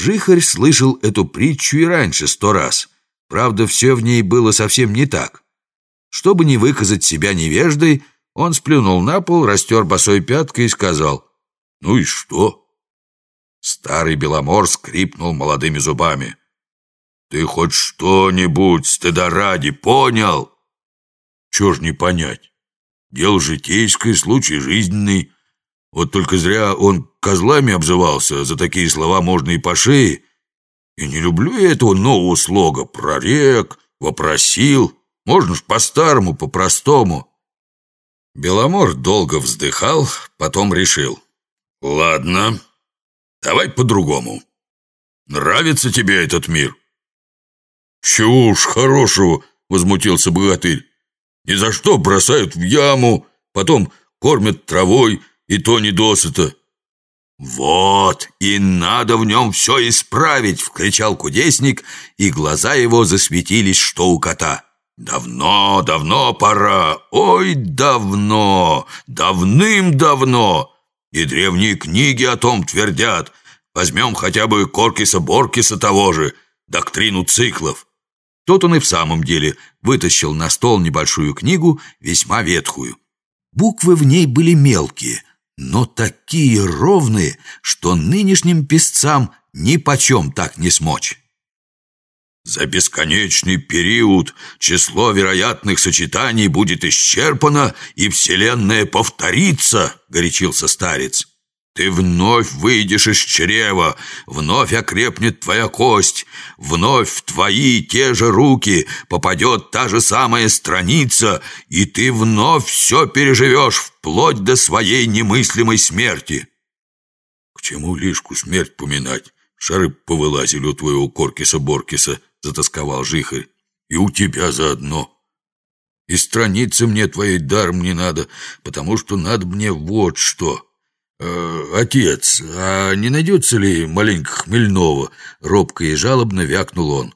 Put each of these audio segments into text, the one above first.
Жихарь слышал эту притчу и раньше сто раз. Правда, все в ней было совсем не так. Чтобы не выказать себя невеждой, он сплюнул на пол, растер босой пяткой и сказал «Ну и что?» Старый Беломор скрипнул молодыми зубами. «Ты хоть что-нибудь, стыда ради, понял?» «Чего ж не понять? Дело житейское, случай жизненный. Вот только зря он козлами обзывался, за такие слова можно и по шее. И не люблю я этого нового слога «прорек», «вопросил». Можно ж по-старому, по-простому. Беломор долго вздыхал, потом решил. «Ладно, давай по-другому. Нравится тебе этот мир?» «Чего уж хорошего!» — возмутился богатырь. «Ни за что бросают в яму, потом кормят травой, и то не досыта». «Вот, и надо в нем все исправить!» — вкричал кудесник, и глаза его засветились, что у кота. «Давно, давно пора! Ой, давно! Давным-давно! И древние книги о том твердят. Возьмем хотя бы Коркиса-Боркиса того же, доктрину циклов». Тот он и в самом деле вытащил на стол небольшую книгу, весьма ветхую. Буквы в ней были мелкие, но такие ровные, что нынешним песцам ни почем так не смочь. За бесконечный период число вероятных сочетаний будет исчерпано, и Вселенная повторится, горячился старец. Ты вновь выйдешь из чрева, вновь окрепнет твоя кость, вновь в твои те же руки попадет та же самая страница, и ты вновь все переживешь вплоть до своей немыслимой смерти. К чему лишку смерть поминать? Шары повылазили у твоего Коркиса-Боркиса, затасковал Жихарь. И у тебя заодно. И страницы мне твоей даром не надо, потому что надо мне вот что. Э, отец, а не найдется ли маленько хмельного? Робко и жалобно вякнул он.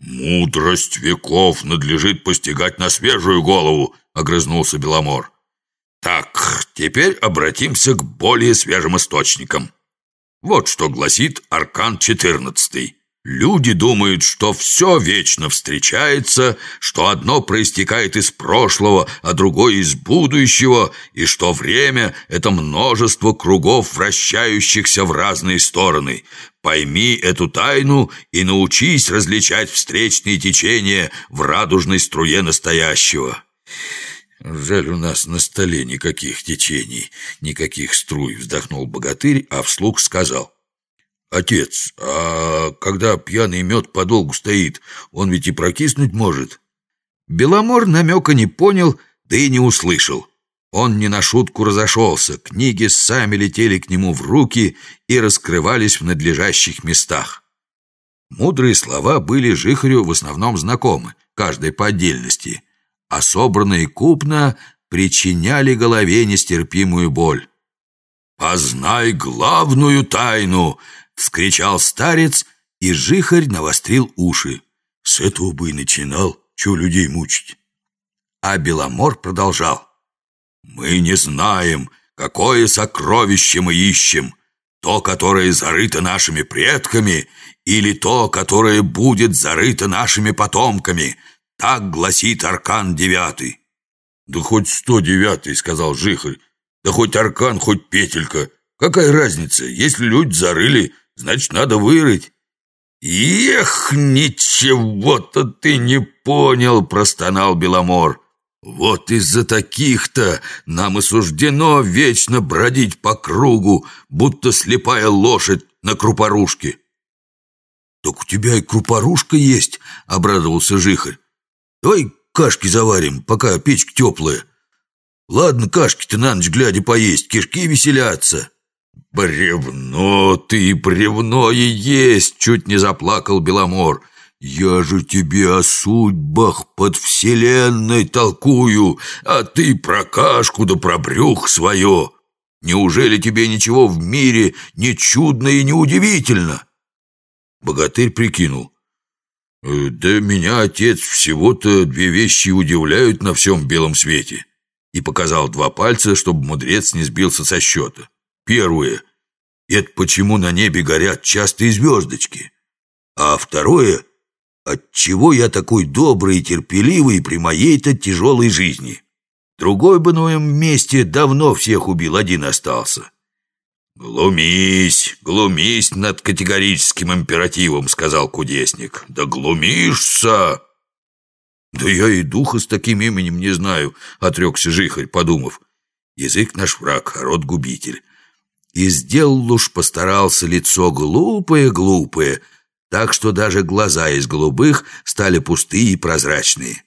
«Мудрость веков надлежит постигать на свежую голову», — огрызнулся Беломор. «Так, теперь обратимся к более свежим источникам. Вот что гласит Аркан 14. Люди думают, что все вечно встречается, что одно проистекает из прошлого, а другое из будущего, и что время — это множество кругов, вращающихся в разные стороны. Пойми эту тайну и научись различать встречные течения в радужной струе настоящего. «Жаль, у нас на столе никаких течений, никаких струй», — вздохнул богатырь, а вслух сказал. «Отец, а когда пьяный мед подолгу стоит, он ведь и прокиснуть может?» Беломор намека не понял, да и не услышал. Он не на шутку разошелся, книги сами летели к нему в руки и раскрывались в надлежащих местах. Мудрые слова были Жихарю в основном знакомы, каждой по отдельности, а собранные купно причиняли голове нестерпимую боль. «Познай главную тайну!» — вскричал старец, и жихарь навострил уши. С этого бы и начинал, чего людей мучить. А Беломор продолжал. «Мы не знаем, какое сокровище мы ищем, то, которое зарыто нашими предками, или то, которое будет зарыто нашими потомками. Так гласит Аркан девятый». «Да хоть сто девятый», — сказал Жихарь, «да хоть Аркан, хоть Петелька. Какая разница, если люди зарыли, значит, надо вырыть. «Ех, ничего-то ты не понял!» – простонал Беломор. «Вот из-за таких-то нам и суждено вечно бродить по кругу, будто слепая лошадь на крупорушке». «Так у тебя и крупорушка есть», — обрадовался Жихарь. «Давай кашки заварим, пока печка теплая. Ладно, кашки-то на ночь глядя поесть, кишки веселятся». «Бревно ты, бревно и есть!» — чуть не заплакал Беломор. «Я же тебе о судьбах под вселенной толкую, а ты про кашку да про брюх свое. Неужели тебе ничего в мире не чудно и не удивительно?» Богатырь прикинул. «Э, «Да меня, отец, всего-то две вещи удивляют на всем белом свете» и показал два пальца, чтобы мудрец не сбился со счета. Первое. это почему на небе горят частые звездочки? А второе, отчего я такой добрый и терпеливый при моей-то тяжелой жизни? Другой бы на моем месте давно всех убил, один остался. «Глумись, глумись над категорическим императивом», — сказал кудесник. «Да глумишься!» «Да я и духа с таким именем не знаю», — отрекся Жихарь, подумав. «Язык наш враг, а рот губитель». И сделал уж постарался лицо глупое-глупое, так что даже глаза из голубых стали пустые и прозрачные.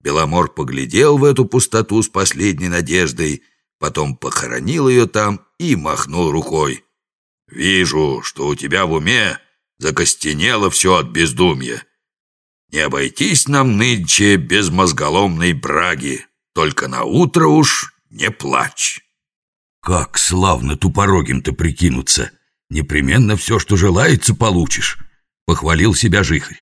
Беломор поглядел в эту пустоту с последней надеждой, потом похоронил ее там и махнул рукой. «Вижу, что у тебя в уме закостенело все от бездумья. Не обойтись нам нынче без мозголомной браги, только на утро уж не плачь». «Как славно тупорогим-то прикинуться! Непременно все, что желается, получишь!» — похвалил себя Жихарь.